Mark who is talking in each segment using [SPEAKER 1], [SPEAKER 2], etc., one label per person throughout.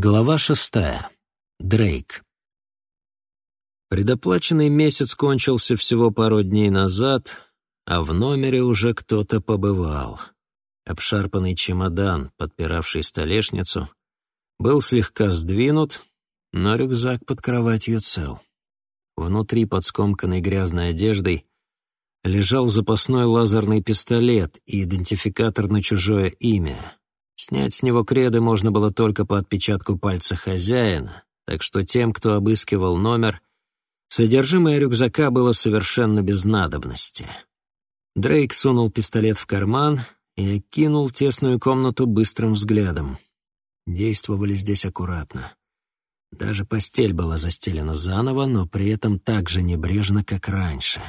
[SPEAKER 1] Глава шестая. Дрейк. Предоплаченный месяц кончился всего пару дней назад, а в номере уже кто-то побывал. Обшарпанный чемодан, подпиравший столешницу, был слегка сдвинут, но рюкзак под кроватью цел. Внутри под скомканной грязной одеждой лежал запасной лазерный пистолет и идентификатор на чужое имя — Снять с него креды можно было только по отпечатку пальца хозяина, так что тем, кто обыскивал номер, содержимое рюкзака было совершенно без надобности. Дрейк сунул пистолет в карман и окинул тесную комнату быстрым взглядом. Действовали здесь аккуратно. Даже постель была застелена заново, но при этом так же небрежно, как раньше.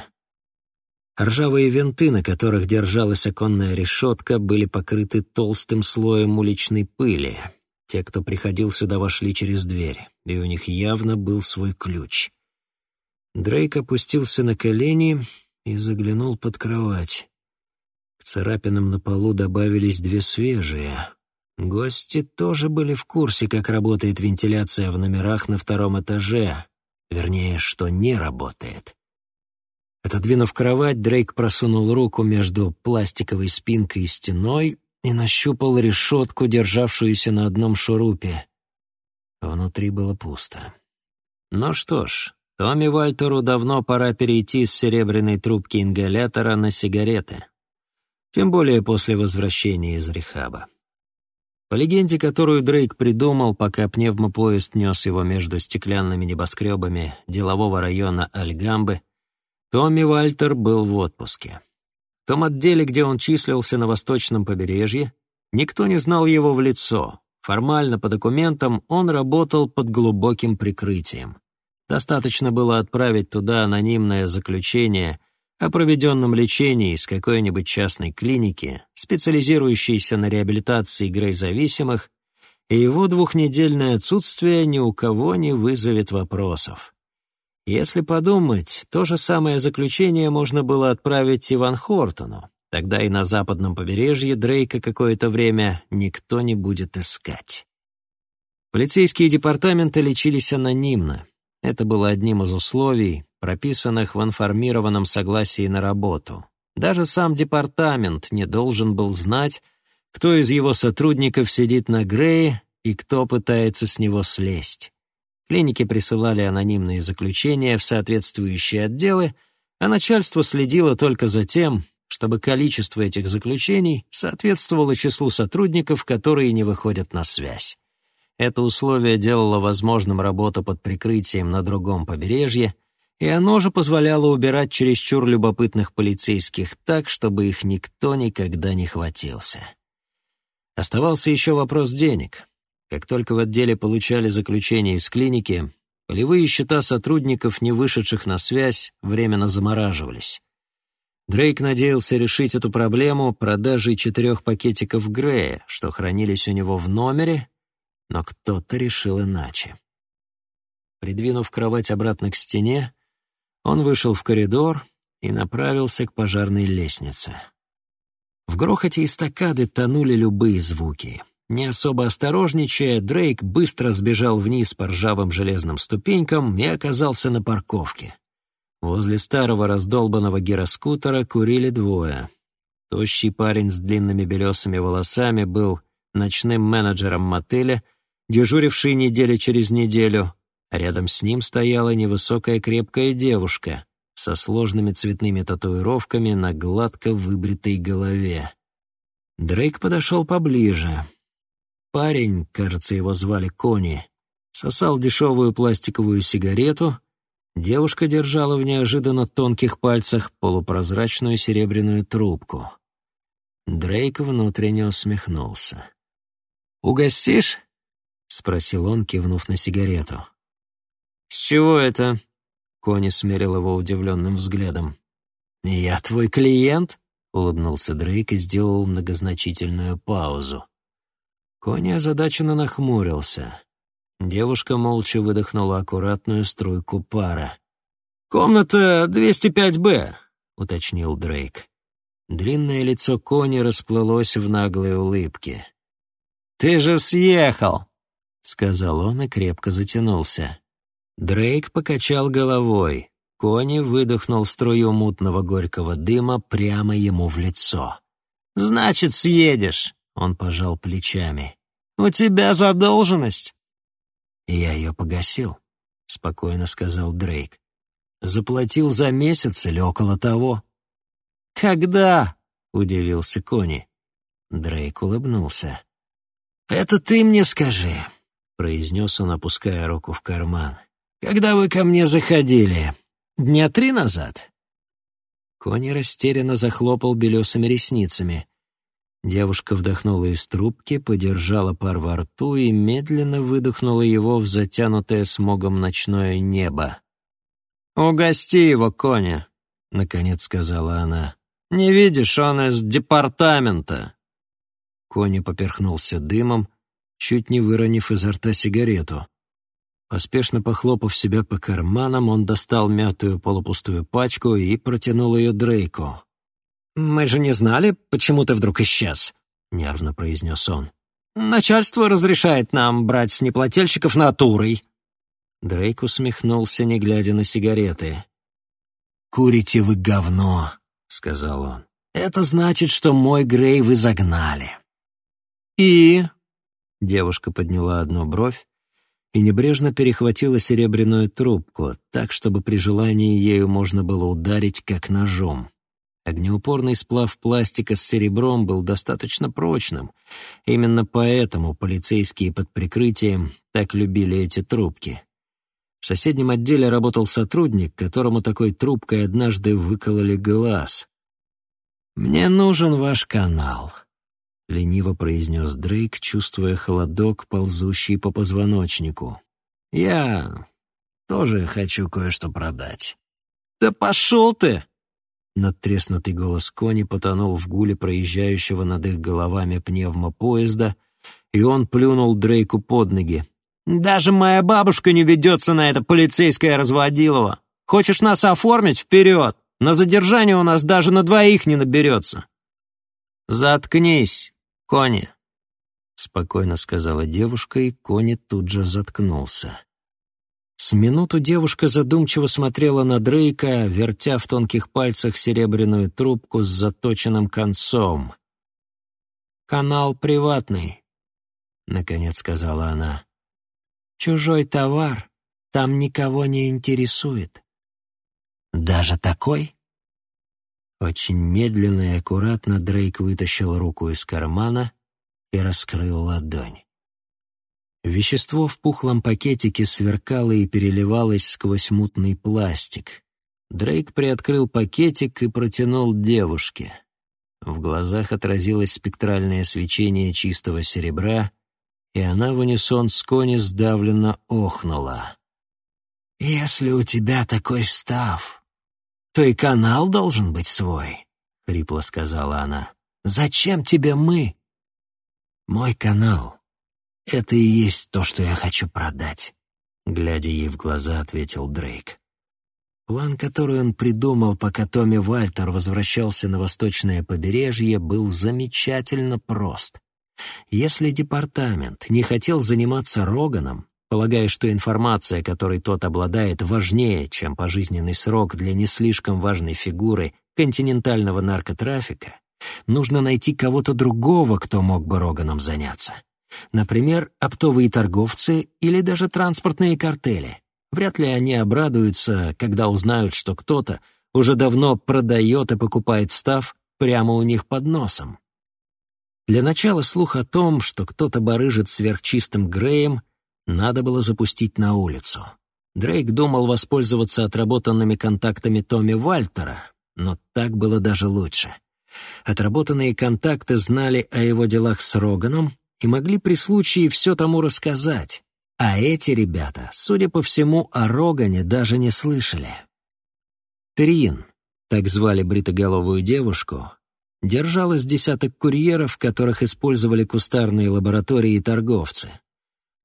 [SPEAKER 1] Ржавые винты, на которых держалась оконная решетка, были покрыты толстым слоем уличной пыли. Те, кто приходил сюда, вошли через дверь, и у них явно был свой ключ. Дрейк опустился на колени и заглянул под кровать. К царапинам на полу добавились две свежие. Гости тоже были в курсе, как работает вентиляция в номерах на втором этаже. Вернее, что не работает. Отодвинув кровать, Дрейк просунул руку между пластиковой спинкой и стеной и нащупал решетку, державшуюся на одном шурупе. Внутри было пусто. Ну что ж, Томми Вальтеру давно пора перейти с серебряной трубки ингалятора на сигареты. Тем более после возвращения из рехаба. По легенде, которую Дрейк придумал, пока пневмопоезд нес его между стеклянными небоскребами делового района Альгамбы, Томми Вальтер был в отпуске. В том отделе, где он числился на восточном побережье, никто не знал его в лицо. Формально, по документам, он работал под глубоким прикрытием. Достаточно было отправить туда анонимное заключение о проведенном лечении из какой-нибудь частной клиники, специализирующейся на реабилитации грей-зависимых, и его двухнедельное отсутствие ни у кого не вызовет вопросов. Если подумать, то же самое заключение можно было отправить Иван Хортону. Тогда и на западном побережье Дрейка какое-то время никто не будет искать. Полицейские департаменты лечились анонимно. Это было одним из условий, прописанных в информированном согласии на работу. Даже сам департамент не должен был знать, кто из его сотрудников сидит на Грее и кто пытается с него слезть. Клиники присылали анонимные заключения в соответствующие отделы, а начальство следило только за тем, чтобы количество этих заключений соответствовало числу сотрудников, которые не выходят на связь. Это условие делало возможным работу под прикрытием на другом побережье, и оно же позволяло убирать чересчур любопытных полицейских так, чтобы их никто никогда не хватился. Оставался еще вопрос денег. Как только в отделе получали заключение из клиники, полевые счета сотрудников, не вышедших на связь, временно замораживались. Дрейк надеялся решить эту проблему продажей четырех пакетиков Грея, что хранились у него в номере, но кто-то решил иначе. Придвинув кровать обратно к стене, он вышел в коридор и направился к пожарной лестнице. В грохоте эстакады тонули любые звуки. Не особо осторожничая, Дрейк быстро сбежал вниз по ржавым железным ступенькам и оказался на парковке. Возле старого раздолбанного гироскутера курили двое. Тощий парень с длинными белесыми волосами был ночным менеджером мотеля, дежуривший неделю через неделю, рядом с ним стояла невысокая крепкая девушка со сложными цветными татуировками на гладко выбритой голове. Дрейк подошел поближе — Парень, кажется, его звали Кони, сосал дешевую пластиковую сигарету, девушка держала в неожиданно тонких пальцах полупрозрачную серебряную трубку. Дрейк внутренне усмехнулся. «Угостишь?» — спросил он, кивнув на сигарету. «С чего это?» — Кони смерил его удивленным взглядом. «Я твой клиент?» — улыбнулся Дрейк и сделал многозначительную паузу. Кони озадаченно нахмурился. Девушка молча выдохнула аккуратную струйку пара. «Комната 205-Б», — уточнил Дрейк. Длинное лицо Кони расплылось в наглой улыбке. «Ты же съехал!» — сказал он и крепко затянулся. Дрейк покачал головой. Кони выдохнул струю мутного горького дыма прямо ему в лицо. «Значит, съедешь», — он пожал плечами. «У тебя задолженность». «Я ее погасил», — спокойно сказал Дрейк. «Заплатил за месяц или около того». «Когда?» — удивился Кони. Дрейк улыбнулся. «Это ты мне скажи», — произнес он, опуская руку в карман. «Когда вы ко мне заходили? Дня три назад?» Кони растерянно захлопал белесыми ресницами. Девушка вдохнула из трубки, подержала пар во рту и медленно выдохнула его в затянутое смогом ночное небо. «Угости его, Коня», — наконец сказала она. «Не видишь, он из департамента». Коня поперхнулся дымом, чуть не выронив изо рта сигарету. Поспешно похлопав себя по карманам, он достал мятую полупустую пачку и протянул ее Дрейку. «Мы же не знали, почему ты вдруг исчез», — нервно произнес он. «Начальство разрешает нам брать с неплательщиков натурой». Дрейк усмехнулся, не глядя на сигареты. «Курите вы говно», — сказал он. «Это значит, что мой Грей вы загнали». «И?» — девушка подняла одну бровь и небрежно перехватила серебряную трубку, так, чтобы при желании ею можно было ударить, как ножом. Огнеупорный сплав пластика с серебром был достаточно прочным. Именно поэтому полицейские под прикрытием так любили эти трубки. В соседнем отделе работал сотрудник, которому такой трубкой однажды выкололи глаз. «Мне нужен ваш канал», — лениво произнес Дрейк, чувствуя холодок, ползущий по позвоночнику. «Я тоже хочу кое-что продать». «Да пошел ты!» Надтреснутый голос Кони потонул в гуле проезжающего над их головами пневмопоезда, и он плюнул Дрейку под ноги. «Даже моя бабушка не ведется на это полицейское разводилово. Хочешь нас оформить? Вперед! На задержание у нас даже на двоих не наберется». «Заткнись, Кони», — спокойно сказала девушка, и Кони тут же заткнулся. С минуту девушка задумчиво смотрела на Дрейка, вертя в тонких пальцах серебряную трубку с заточенным концом. «Канал приватный», — наконец сказала она. «Чужой товар там никого не интересует». «Даже такой?» Очень медленно и аккуратно Дрейк вытащил руку из кармана и раскрыл ладонь. Вещество в пухлом пакетике сверкало и переливалось сквозь мутный пластик. Дрейк приоткрыл пакетик и протянул девушке. В глазах отразилось спектральное свечение чистого серебра, и она в унисон с кони сдавленно охнула. «Если у тебя такой став, то и канал должен быть свой», — хрипло сказала она. «Зачем тебе мы?» «Мой канал «Это и есть то, что я хочу продать», — глядя ей в глаза, ответил Дрейк. План, который он придумал, пока Томми Вальтер возвращался на восточное побережье, был замечательно прост. Если департамент не хотел заниматься Роганом, полагая, что информация, которой тот обладает, важнее, чем пожизненный срок для не слишком важной фигуры континентального наркотрафика, нужно найти кого-то другого, кто мог бы Роганом заняться. Например, оптовые торговцы или даже транспортные картели. Вряд ли они обрадуются, когда узнают, что кто-то уже давно продает и покупает став прямо у них под носом. Для начала слух о том, что кто-то барыжит сверхчистым Греем, надо было запустить на улицу. Дрейк думал воспользоваться отработанными контактами Томми Вальтера, но так было даже лучше. Отработанные контакты знали о его делах с Роганом и могли при случае все тому рассказать. А эти ребята, судя по всему, о Рогане даже не слышали. Трин, так звали бритоголовую девушку, держалась десяток курьеров, которых использовали кустарные лаборатории и торговцы.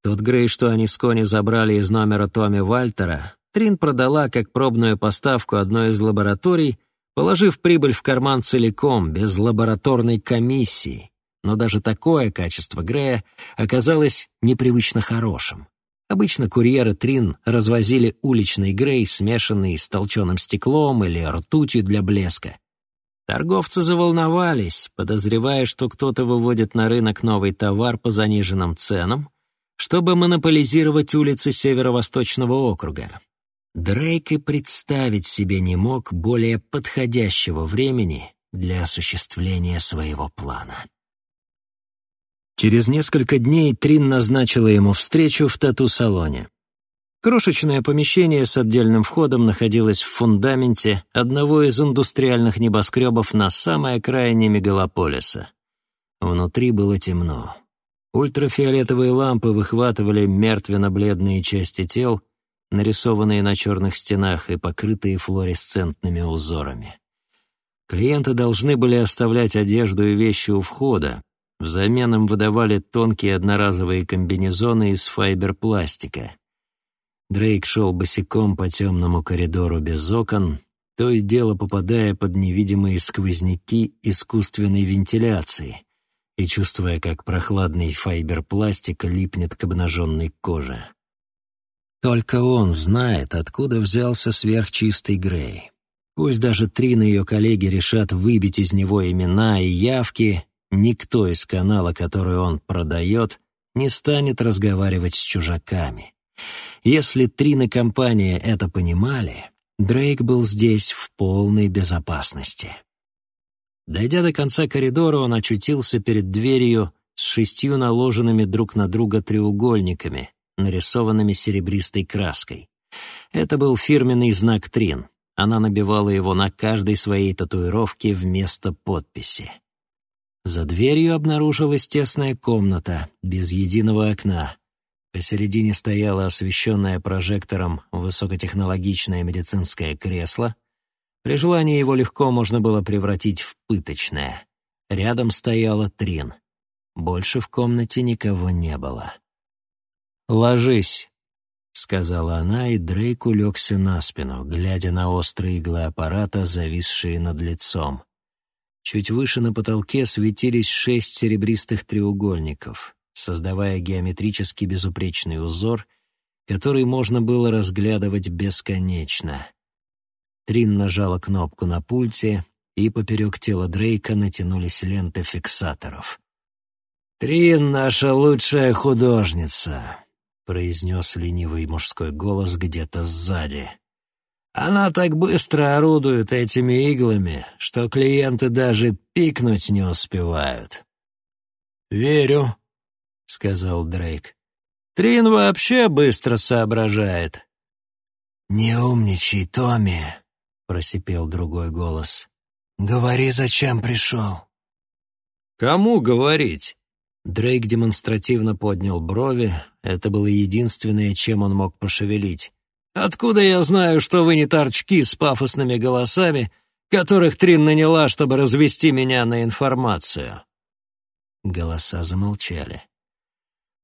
[SPEAKER 1] Тот Грей, что они с Кони забрали из номера Томми Вальтера, Трин продала как пробную поставку одной из лабораторий, положив прибыль в карман целиком, без лабораторной комиссии, но даже такое качество Грея оказалось непривычно хорошим. Обычно курьеры Трин развозили уличный Грей, смешанный с толченым стеклом или ртутью для блеска. Торговцы заволновались, подозревая, что кто-то выводит на рынок новый товар по заниженным ценам, чтобы монополизировать улицы Северо-Восточного округа. Дрейк и представить себе не мог более подходящего времени для осуществления своего плана. Через несколько дней Трин назначила ему встречу в тату-салоне. Крошечное помещение с отдельным входом находилось в фундаменте одного из индустриальных небоскребов на самой окраине мегалополиса. Внутри было темно. Ультрафиолетовые лампы выхватывали мертвенно-бледные части тел, нарисованные на черных стенах и покрытые флуоресцентными узорами. Клиенты должны были оставлять одежду и вещи у входа. Взамен им выдавали тонкие одноразовые комбинезоны из файберпластика. Дрейк шел босиком по темному коридору без окон, то и дело попадая под невидимые сквозняки искусственной вентиляции и чувствуя, как прохладный файберпластик липнет к обнаженной коже. Только он знает, откуда взялся сверхчистый Грей. Пусть даже Трин и ее коллеги решат выбить из него имена и явки, никто из канала, который он продает, не станет разговаривать с чужаками. Если Трин и компания это понимали, Дрейк был здесь в полной безопасности. Дойдя до конца коридора, он очутился перед дверью с шестью наложенными друг на друга треугольниками, нарисованными серебристой краской. Это был фирменный знак Трин. Она набивала его на каждой своей татуировке вместо подписи. За дверью обнаружилась тесная комната, без единого окна. Посередине стояло освещенное прожектором высокотехнологичное медицинское кресло. При желании его легко можно было превратить в пыточное. Рядом стояла Трин. Больше в комнате никого не было. «Ложись», — сказала она, и Дрейк улегся на спину, глядя на острые иглы аппарата, зависшие над лицом. Чуть выше на потолке светились шесть серебристых треугольников, создавая геометрически безупречный узор, который можно было разглядывать бесконечно. Трин нажала кнопку на пульте, и поперек тела Дрейка натянулись ленты фиксаторов. «Трин — наша лучшая художница», — произнес ленивый мужской голос где-то сзади. «Она так быстро орудует этими иглами, что клиенты даже пикнуть не успевают». «Верю», — сказал Дрейк. «Трин вообще быстро соображает». «Не умничай, Томми», — просипел другой голос. «Говори, зачем пришел». «Кому говорить?» Дрейк демонстративно поднял брови. Это было единственное, чем он мог пошевелить. «Откуда я знаю, что вы не торчки с пафосными голосами, которых Трин наняла, чтобы развести меня на информацию?» Голоса замолчали.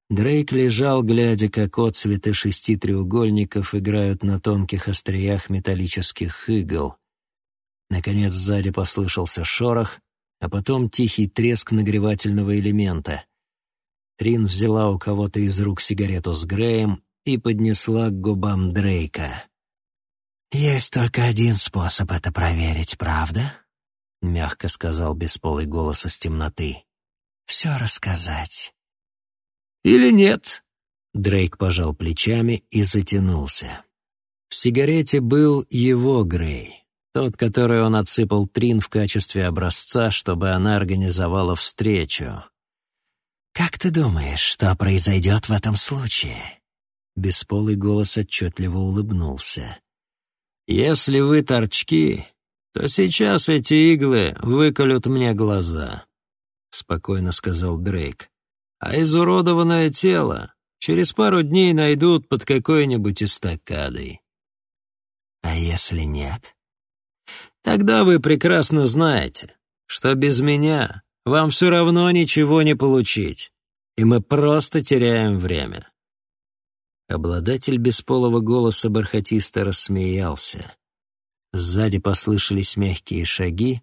[SPEAKER 1] Дрейк лежал, глядя, как отцветы шести треугольников играют на тонких остриях металлических игл. Наконец сзади послышался шорох, а потом тихий треск нагревательного элемента. Трин взяла у кого-то из рук сигарету с Греем и поднесла к губам Дрейка. «Есть только один способ это проверить, правда?» — мягко сказал бесполый голос из темноты. «Все рассказать». «Или нет?» — Дрейк пожал плечами и затянулся. В сигарете был его Грей, тот, который он отсыпал Трин в качестве образца, чтобы она организовала встречу. «Как ты думаешь, что произойдет в этом случае?» Бесполый голос отчетливо улыбнулся. «Если вы торчки, то сейчас эти иглы выколют мне глаза», — спокойно сказал Дрейк. «А изуродованное тело через пару дней найдут под какой-нибудь эстакадой». «А если нет?» «Тогда вы прекрасно знаете, что без меня вам все равно ничего не получить, и мы просто теряем время». Обладатель бесполого голоса бархатисто рассмеялся. Сзади послышались мягкие шаги,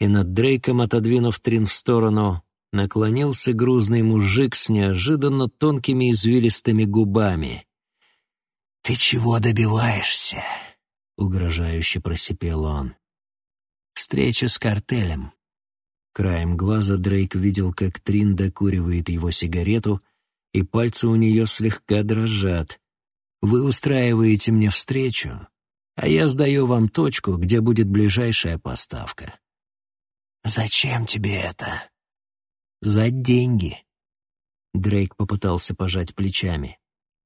[SPEAKER 1] и над Дрейком, отодвинув Трин в сторону, наклонился грузный мужик с неожиданно тонкими извилистыми губами.
[SPEAKER 2] «Ты чего добиваешься?» — угрожающе просипел он. «Встреча с картелем».
[SPEAKER 1] Краем глаза Дрейк видел, как Трин докуривает его сигарету, и пальцы у нее слегка дрожат. «Вы устраиваете мне встречу, а я сдаю вам точку, где будет ближайшая поставка».
[SPEAKER 2] «Зачем тебе это?»
[SPEAKER 1] «За деньги». Дрейк попытался пожать плечами.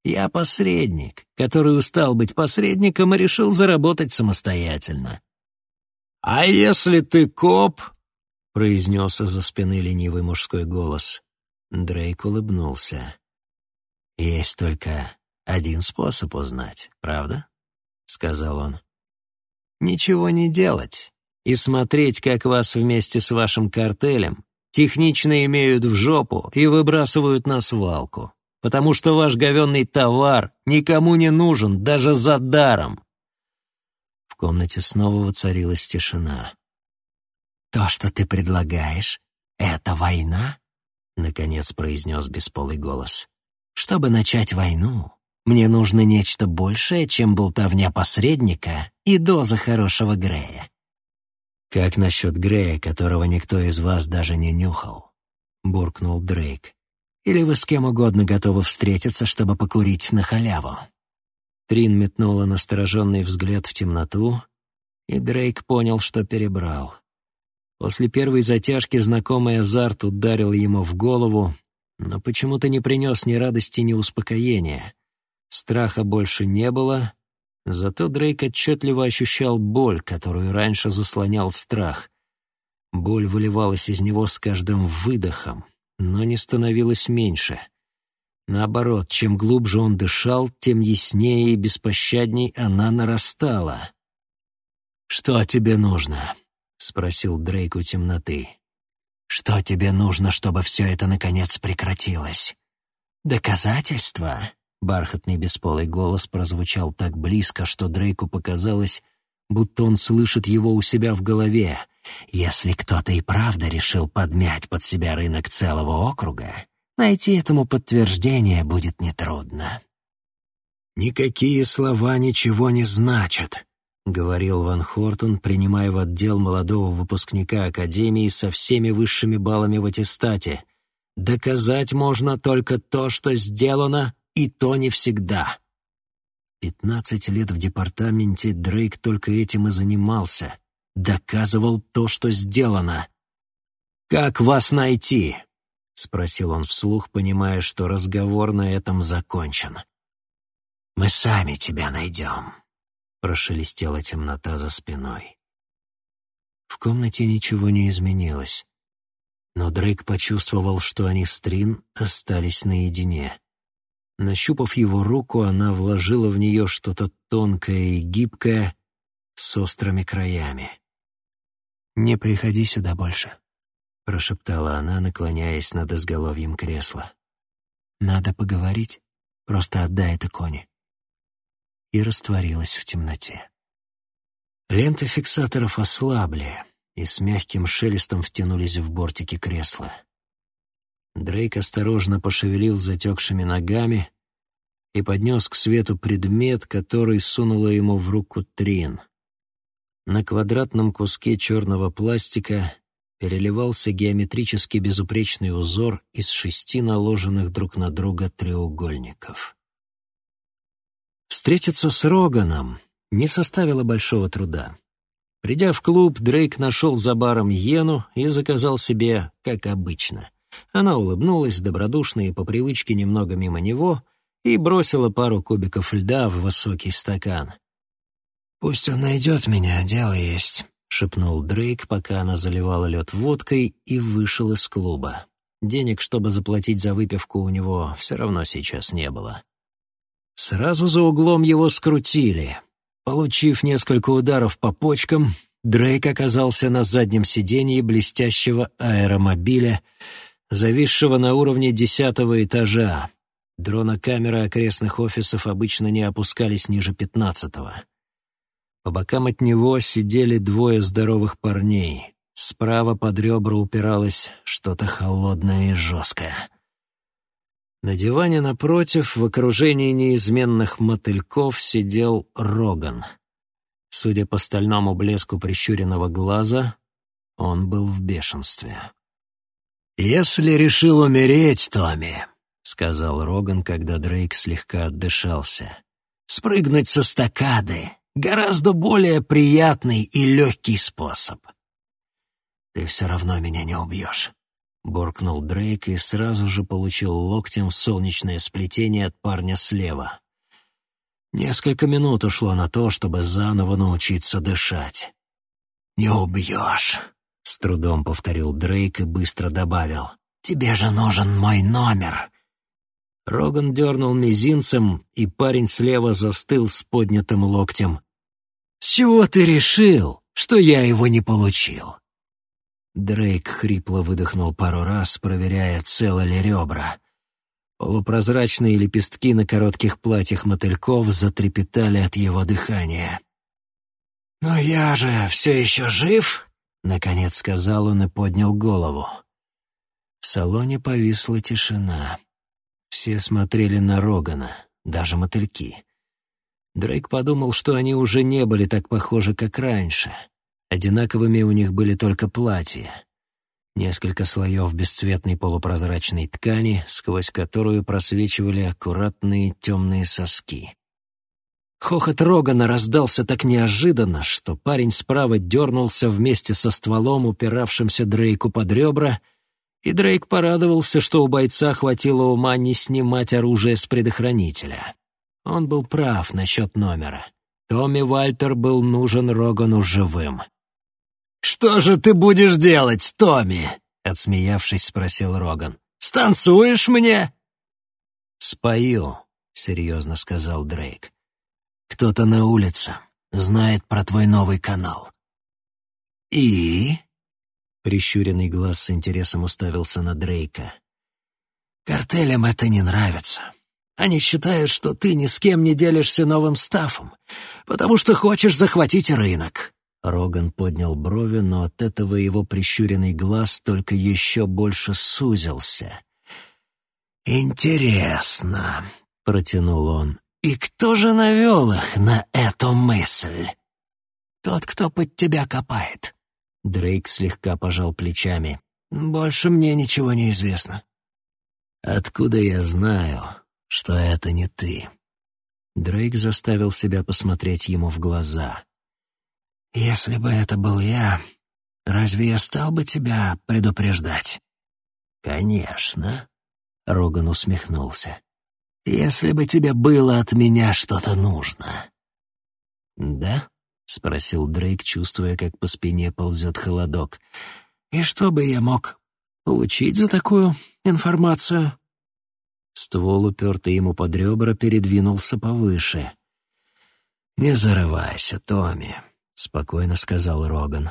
[SPEAKER 1] «Я посредник, который устал быть посредником и решил заработать самостоятельно». «А если ты коп?» — произнес из-за спины ленивый мужской голос. Дрейк улыбнулся. «Есть только один способ узнать, правда?» — сказал он. «Ничего не делать и смотреть, как вас вместе с вашим картелем технично имеют в жопу и выбрасывают на свалку, потому что ваш говенный товар никому не нужен даже за даром». В комнате снова воцарилась тишина.
[SPEAKER 2] «То, что ты предлагаешь, это война?» — наконец произнес бесполый голос. «Чтобы начать войну, мне нужно нечто большее, чем болтовня посредника и доза хорошего Грея.
[SPEAKER 1] «Как насчет Грея, которого никто из вас даже не нюхал?» — буркнул Дрейк. «Или вы с кем угодно готовы встретиться, чтобы покурить на халяву?» Трин метнула настороженный взгляд в темноту, и Дрейк понял, что перебрал. После первой затяжки знакомый азарт ударил ему в голову, но почему-то не принес ни радости, ни успокоения. Страха больше не было, Зато Дрейк отчетливо ощущал боль, которую раньше заслонял страх. Боль выливалась из него с каждым выдохом, но не становилась меньше. Наоборот, чем глубже он дышал, тем яснее и беспощадней она нарастала. «Что тебе нужно?» — спросил Дрейк у темноты.
[SPEAKER 2] «Что тебе нужно, чтобы все это наконец прекратилось? Доказательства?»
[SPEAKER 1] Бархатный бесполый голос прозвучал так близко, что Дрейку показалось, будто он слышит его у себя в голове.
[SPEAKER 2] «Если кто-то и правда решил подмять под себя рынок целого округа, найти этому подтверждение будет нетрудно».
[SPEAKER 1] «Никакие слова ничего не значат», — говорил Ван Хортон, принимая в отдел молодого выпускника Академии со всеми высшими баллами в аттестате. «Доказать можно только то, что сделано, и то не всегда. Пятнадцать лет в департаменте Дрейк только этим и занимался. Доказывал то, что сделано. «Как вас найти?» — спросил он вслух, понимая, что разговор на этом закончен.
[SPEAKER 2] «Мы сами тебя найдем», —
[SPEAKER 1] прошелестела темнота за спиной. В комнате ничего не изменилось, но Дрейк почувствовал, что они с Трин остались наедине. Нащупав его руку, она вложила в нее что-то тонкое и гибкое с острыми краями.
[SPEAKER 2] «Не приходи сюда больше», —
[SPEAKER 1] прошептала она, наклоняясь над изголовьем кресла.
[SPEAKER 2] «Надо поговорить, просто отдай это Коне».
[SPEAKER 1] И растворилась в темноте. Ленты фиксаторов ослабли и с мягким шелестом втянулись в бортики кресла. Дрейк осторожно пошевелил затекшими ногами и поднес к свету предмет, который сунула ему в руку Трин. На квадратном куске черного пластика переливался геометрически безупречный узор из шести наложенных друг на друга треугольников. Встретиться с Роганом не составило большого труда. Придя в клуб, Дрейк нашел за баром Йену и заказал себе, как обычно — она улыбнулась добродушно и по привычке немного мимо него и бросила пару кубиков льда в высокий стакан.
[SPEAKER 2] «Пусть он найдет меня, дело есть», — шепнул Дрейк, пока она заливала лед водкой и вышел из клуба. Денег, чтобы заплатить за выпивку, у него все равно сейчас не было.
[SPEAKER 1] Сразу за углом его скрутили. Получив несколько ударов по почкам, Дрейк оказался на заднем сиденье блестящего аэромобиля, зависшего на уровне десятого этажа. Дронокамеры окрестных офисов обычно не опускались ниже пятнадцатого. По бокам от него сидели двое здоровых парней,
[SPEAKER 2] Справа под ребра упиралось что-то холодное и жесткое.
[SPEAKER 1] На диване напротив, в окружении неизменных мотыльков, сидел Роган. Судя по стальному блеску прищуренного глаза, он был в бешенстве.
[SPEAKER 2] «Если решил умереть, Томми», — сказал Роган, когда Дрейк слегка отдышался, — «спрыгнуть со стакады — гораздо более приятный и легкий способ. Ты все равно меня не убьешь». — буркнул Дрейк и сразу же получил локтем в солнечное сплетение от парня слева. Несколько минут ушло на то, чтобы заново научиться дышать. «Не убьешь», — с трудом повторил Дрейк и быстро добавил. «Тебе же нужен мой номер».
[SPEAKER 1] Роган дернул мизинцем, и парень слева застыл с поднятым локтем.
[SPEAKER 2] «С чего ты решил, что я его не получил?»
[SPEAKER 1] Дрейк хрипло выдохнул пару раз, проверяя, целы ли ребра. Полупрозрачные лепестки на коротких платьях мотыльков затрепетали от его дыхания.
[SPEAKER 2] «Но я же все еще жив?» — наконец сказал он и поднял голову. В салоне повисла тишина. Все смотрели на Рогана, даже мотыльки. Дрейк подумал, что они уже не были так похожи, как раньше — Одинаковыми у них были только платья. Несколько слоев бесцветной полупрозрачной ткани, сквозь которую просвечивали аккуратные темные соски. Хохот Рогана раздался так неожиданно, что парень справа дернулся вместе со стволом, упиравшимся Дрейку под ребра, и Дрейк порадовался, что у бойца хватило ума не снимать оружие с предохранителя. Он был прав насчет номера. Томми Вальтер был нужен Рогану живым. «Что же ты будешь делать, Томми?» — отсмеявшись, спросил Роган. «Станцуешь мне?»
[SPEAKER 1] «Спою», — серьезно сказал Дрейк.
[SPEAKER 2] «Кто-то на улице знает про твой новый канал».
[SPEAKER 1] «И?» — прищуренный глаз с интересом уставился на Дрейка.
[SPEAKER 2] «Картелям это не нравится. Они считают, что ты ни с кем не делишься новым стафом, потому что хочешь захватить рынок.
[SPEAKER 1] Роган поднял брови, но от этого его прищуренный глаз только еще больше сузился.
[SPEAKER 2] «Интересно», — протянул он, — «и кто же навел их на эту мысль? Тот, кто под тебя копает».
[SPEAKER 1] Дрейк слегка пожал плечами.
[SPEAKER 2] «Больше мне ничего не известно».
[SPEAKER 1] «Откуда я знаю, что это не ты?» Дрейк заставил себя посмотреть ему в глаза.
[SPEAKER 2] «Если бы это был я, разве я стал бы тебя предупреждать?» «Конечно», — Роган усмехнулся. «Если бы тебе было от меня что-то нужно».
[SPEAKER 1] «Да?» — спросил Дрейк, чувствуя, как по спине ползет холодок.
[SPEAKER 2] «И что бы я мог получить за такую информацию?»
[SPEAKER 1] Ствол, упертый ему под ребра, передвинулся повыше.
[SPEAKER 2] «Не зарывайся, Томми спокойно сказал Роган.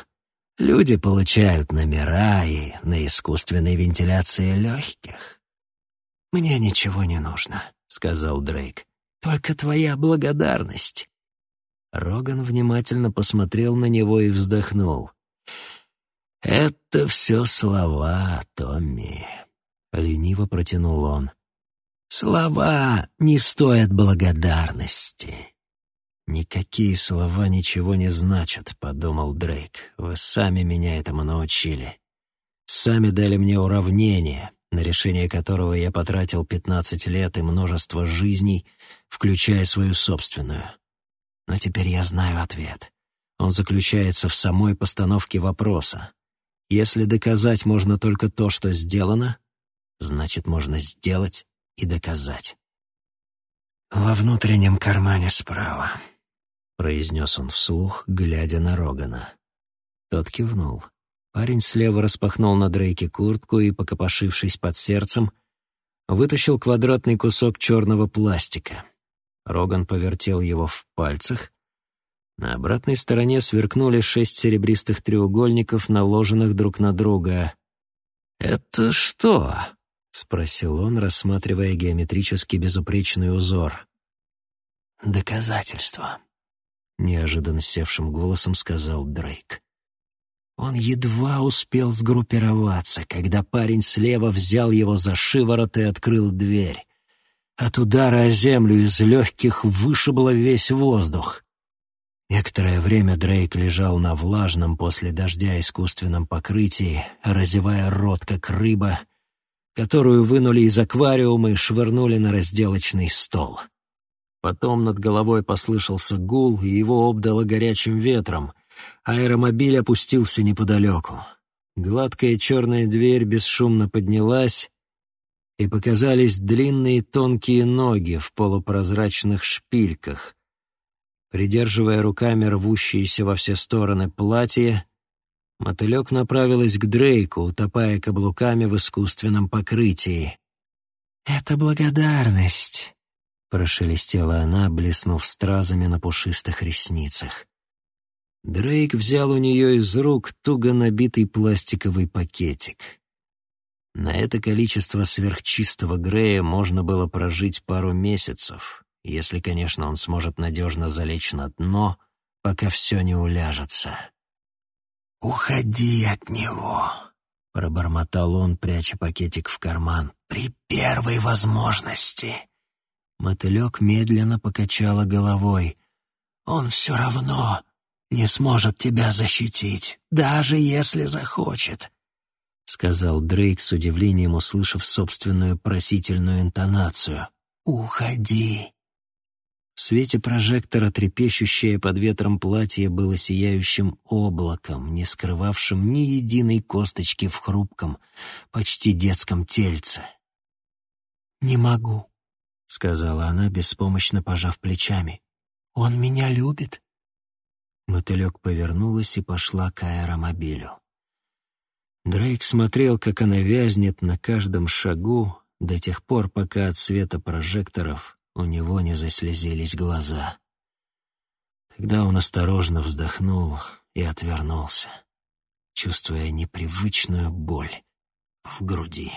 [SPEAKER 2] Люди получают номера и на искусственной вентиляции легких. Мне ничего не нужно, сказал Дрейк. Только твоя благодарность.
[SPEAKER 1] Роган внимательно посмотрел на него и вздохнул.
[SPEAKER 2] «Это все слова, Томми», — лениво протянул он. «Слова не стоят благодарности.
[SPEAKER 1] «Никакие слова ничего не значат», — подумал Дрейк. «Вы сами меня этому научили. Сами дали мне уравнение, на решение которого я потратил пятнадцать лет и множество жизней, включая свою собственную. Но теперь я знаю ответ. Он заключается в самой постановке вопроса. Если доказать можно только то, что сделано, значит, можно сделать и доказать.
[SPEAKER 2] «Во внутреннем кармане справа»,
[SPEAKER 1] произнес он вслух, глядя на Рогана. Тот кивнул. Парень слева распахнул на Дрейке куртку и, покопошившись под сердцем, вытащил квадратный кусок черного пластика. Роган повертел его в пальцах. На обратной стороне сверкнули шесть серебристых треугольников, наложенных друг на друга.
[SPEAKER 2] «Это что?»
[SPEAKER 1] — спросил он, рассматривая геометрически безупречный узор.
[SPEAKER 2] «Доказательство»,
[SPEAKER 1] неожиданно севшим голосом сказал Дрейк.
[SPEAKER 2] Он едва успел сгруппироваться, когда парень слева взял его за шиворот и открыл дверь. От удара о землю из легких вышибло весь воздух. Некоторое время Дрейк лежал на влажном после дождя искусственном покрытии, разевая рот, как рыба, которую вынули из аквариума и швырнули на разделочный стол. Потом над головой послышался гул, и его обдало горячим ветром — Аэромобиль опустился неподалеку. Гладкая черная дверь бесшумно поднялась, и показались длинные тонкие ноги в полупрозрачных шпильках. Придерживая руками рвущиеся во все стороны платье, мотылек направилась к Дрейку, утопая каблуками в искусственном покрытии.
[SPEAKER 3] «Это благодарность», —
[SPEAKER 2] прошелестела она, блеснув стразами на пушистых ресницах. Дрейк взял у нее из рук туго набитый пластиковый пакетик. На это количество сверхчистого Грея можно было прожить пару месяцев, если, конечно, он сможет надежно залечь на дно, пока все не уляжется.
[SPEAKER 3] «Уходи от него», — пробормотал он, пряча пакетик в карман, — «при первой возможности».
[SPEAKER 2] Мотылек медленно покачала головой.
[SPEAKER 3] «Он все равно не сможет тебя защитить, даже если захочет», —
[SPEAKER 2] сказал Дрейк с удивлением, услышав собственную просительную интонацию.
[SPEAKER 3] «Уходи».
[SPEAKER 2] В свете прожектора трепещущее под ветром платье было сияющим облаком, не скрывавшим ни единой косточки в хрупком, почти детском тельце.
[SPEAKER 3] «Не могу», —
[SPEAKER 2] сказала она, беспомощно пожав плечами.
[SPEAKER 3] «Он меня любит.
[SPEAKER 2] Мотылек повернулась и пошла к аэромобилю. Дрейк смотрел, как она вязнет на каждом шагу до тех пор, пока от света прожекторов у него не заслезились глаза. Тогда он осторожно вздохнул и отвернулся, чувствуя непривычную боль в груди.